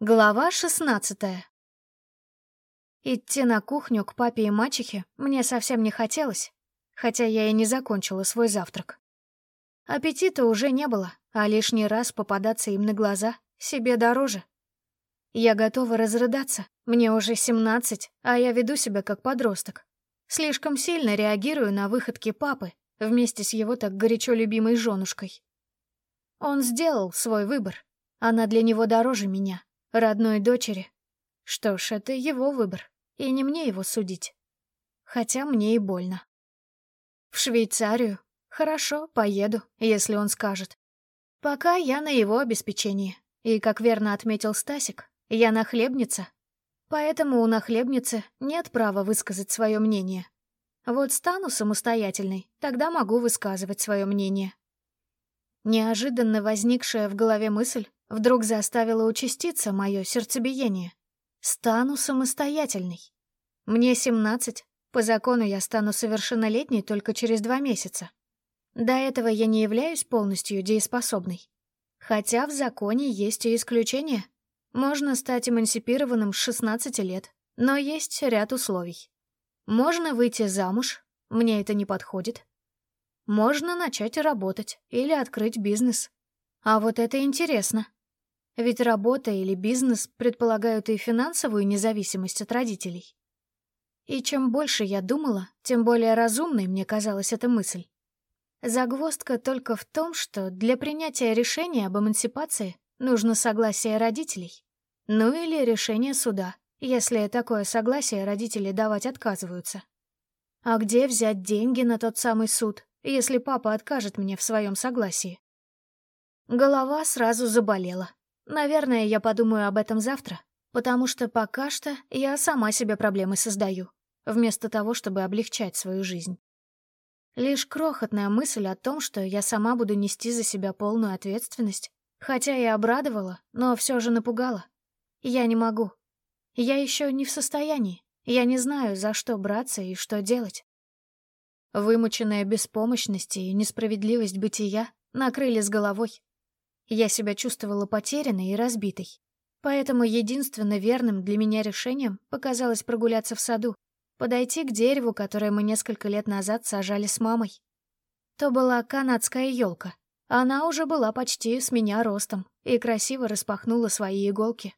Глава шестнадцатая. Идти на кухню к папе и мачехе мне совсем не хотелось, хотя я и не закончила свой завтрак. Аппетита уже не было, а лишний раз попадаться им на глаза себе дороже. Я готова разрыдаться, мне уже семнадцать, а я веду себя как подросток. Слишком сильно реагирую на выходки папы вместе с его так горячо любимой женушкой. Он сделал свой выбор, она для него дороже меня родной дочери. Что ж, это его выбор, и не мне его судить. Хотя мне и больно. В Швейцарию? Хорошо, поеду, если он скажет. Пока я на его обеспечении. И, как верно отметил Стасик, я нахлебница. Поэтому у нахлебницы нет права высказать свое мнение. Вот стану самостоятельной, тогда могу высказывать свое мнение. Неожиданно возникшая в голове мысль Вдруг заставило участиться мое сердцебиение. Стану самостоятельной. Мне 17, по закону я стану совершеннолетней только через два месяца. До этого я не являюсь полностью дееспособной. Хотя в законе есть и исключения. Можно стать эмансипированным с 16 лет, но есть ряд условий. Можно выйти замуж, мне это не подходит. Можно начать работать или открыть бизнес. А вот это интересно. Ведь работа или бизнес предполагают и финансовую независимость от родителей. И чем больше я думала, тем более разумной мне казалась эта мысль. Загвоздка только в том, что для принятия решения об эмансипации нужно согласие родителей. Ну или решение суда, если такое согласие родители давать отказываются. А где взять деньги на тот самый суд, если папа откажет мне в своем согласии? Голова сразу заболела. Наверное, я подумаю об этом завтра, потому что пока что я сама себе проблемы создаю, вместо того, чтобы облегчать свою жизнь. Лишь крохотная мысль о том, что я сама буду нести за себя полную ответственность, хотя и обрадовала, но все же напугала. Я не могу. Я еще не в состоянии. Я не знаю, за что браться и что делать. Вымученная беспомощность и несправедливость бытия накрыли с головой. Я себя чувствовала потерянной и разбитой. Поэтому единственно верным для меня решением показалось прогуляться в саду, подойти к дереву, которое мы несколько лет назад сажали с мамой. То была канадская елка. Она уже была почти с меня ростом и красиво распахнула свои иголки.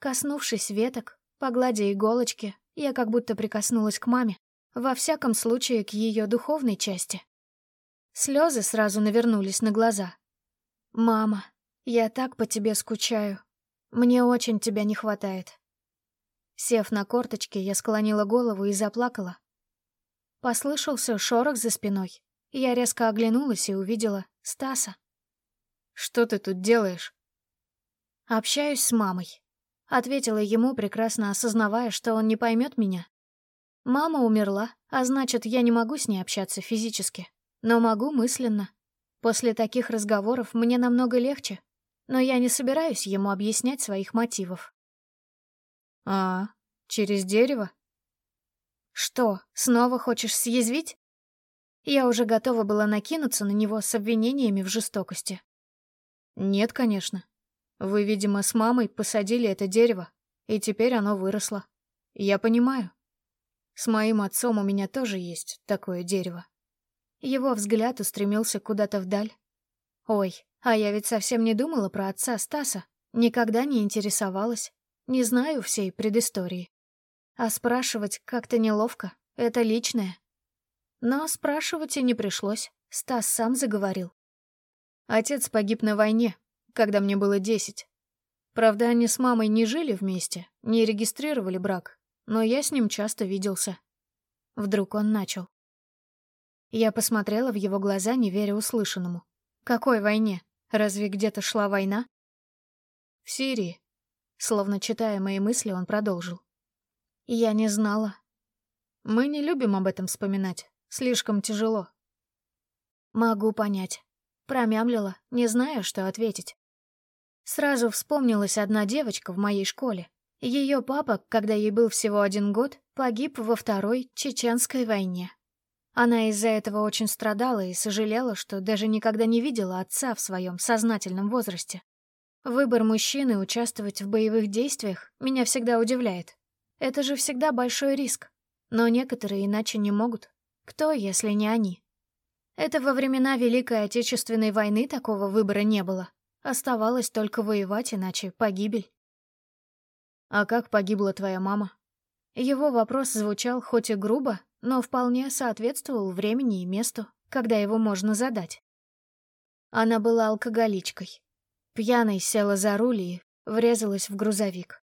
Коснувшись веток, погладя иголочки, я как будто прикоснулась к маме, во всяком случае к ее духовной части. Слезы сразу навернулись на глаза, «Мама, я так по тебе скучаю. Мне очень тебя не хватает». Сев на корточки, я склонила голову и заплакала. Послышался шорох за спиной. Я резко оглянулась и увидела Стаса. «Что ты тут делаешь?» «Общаюсь с мамой», — ответила ему, прекрасно осознавая, что он не поймет меня. «Мама умерла, а значит, я не могу с ней общаться физически, но могу мысленно. После таких разговоров мне намного легче, но я не собираюсь ему объяснять своих мотивов. «А, через дерево?» «Что, снова хочешь съязвить?» Я уже готова была накинуться на него с обвинениями в жестокости. «Нет, конечно. Вы, видимо, с мамой посадили это дерево, и теперь оно выросло. Я понимаю. С моим отцом у меня тоже есть такое дерево. Его взгляд устремился куда-то вдаль. Ой, а я ведь совсем не думала про отца Стаса, никогда не интересовалась, не знаю всей предыстории. А спрашивать как-то неловко, это личное. Но спрашивать и не пришлось, Стас сам заговорил. Отец погиб на войне, когда мне было десять. Правда, они с мамой не жили вместе, не регистрировали брак, но я с ним часто виделся. Вдруг он начал. Я посмотрела в его глаза, не веря услышанному. «Какой войне? Разве где-то шла война?» «В Сирии», — словно читая мои мысли, он продолжил. «Я не знала. Мы не любим об этом вспоминать. Слишком тяжело». «Могу понять». Промямлила, не зная, что ответить. Сразу вспомнилась одна девочка в моей школе. Ее папа, когда ей был всего один год, погиб во Второй Чеченской войне. Она из-за этого очень страдала и сожалела, что даже никогда не видела отца в своем сознательном возрасте. Выбор мужчины участвовать в боевых действиях меня всегда удивляет. Это же всегда большой риск. Но некоторые иначе не могут. Кто, если не они? Это во времена Великой Отечественной войны такого выбора не было. Оставалось только воевать, иначе погибель. «А как погибла твоя мама?» Его вопрос звучал хоть и грубо, но вполне соответствовал времени и месту, когда его можно задать. Она была алкоголичкой. Пьяной села за руль и врезалась в грузовик.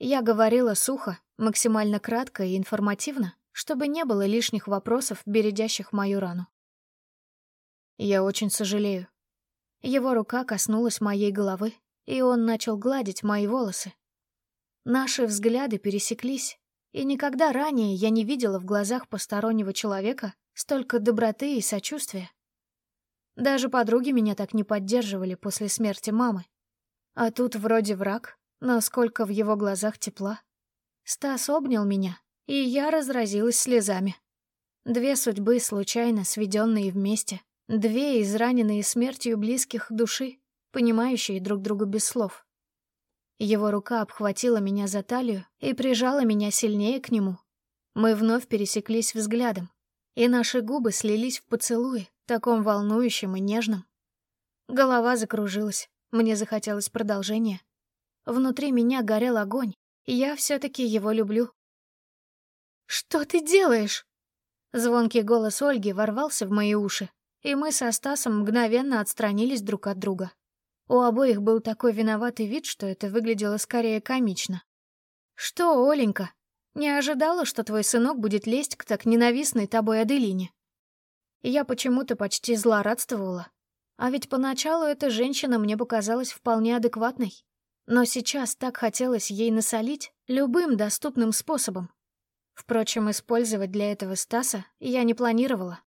Я говорила сухо, максимально кратко и информативно, чтобы не было лишних вопросов, бередящих мою рану. Я очень сожалею. Его рука коснулась моей головы, и он начал гладить мои волосы. Наши взгляды пересеклись, и никогда ранее я не видела в глазах постороннего человека столько доброты и сочувствия. Даже подруги меня так не поддерживали после смерти мамы. А тут вроде враг, но сколько в его глазах тепла. Стас обнял меня, и я разразилась слезами. Две судьбы, случайно сведенные вместе. Две израненные смертью близких души, понимающие друг друга без слов. Его рука обхватила меня за талию и прижала меня сильнее к нему. Мы вновь пересеклись взглядом, и наши губы слились в поцелуе, таком волнующем и нежном. Голова закружилась, мне захотелось продолжения. Внутри меня горел огонь, и я все-таки его люблю. «Что ты делаешь?» Звонкий голос Ольги ворвался в мои уши, и мы со Стасом мгновенно отстранились друг от друга. У обоих был такой виноватый вид, что это выглядело скорее комично. «Что, Оленька, не ожидала, что твой сынок будет лезть к так ненавистной тобой Аделине?» Я почему-то почти злорадствовала. А ведь поначалу эта женщина мне показалась вполне адекватной. Но сейчас так хотелось ей насолить любым доступным способом. Впрочем, использовать для этого Стаса я не планировала.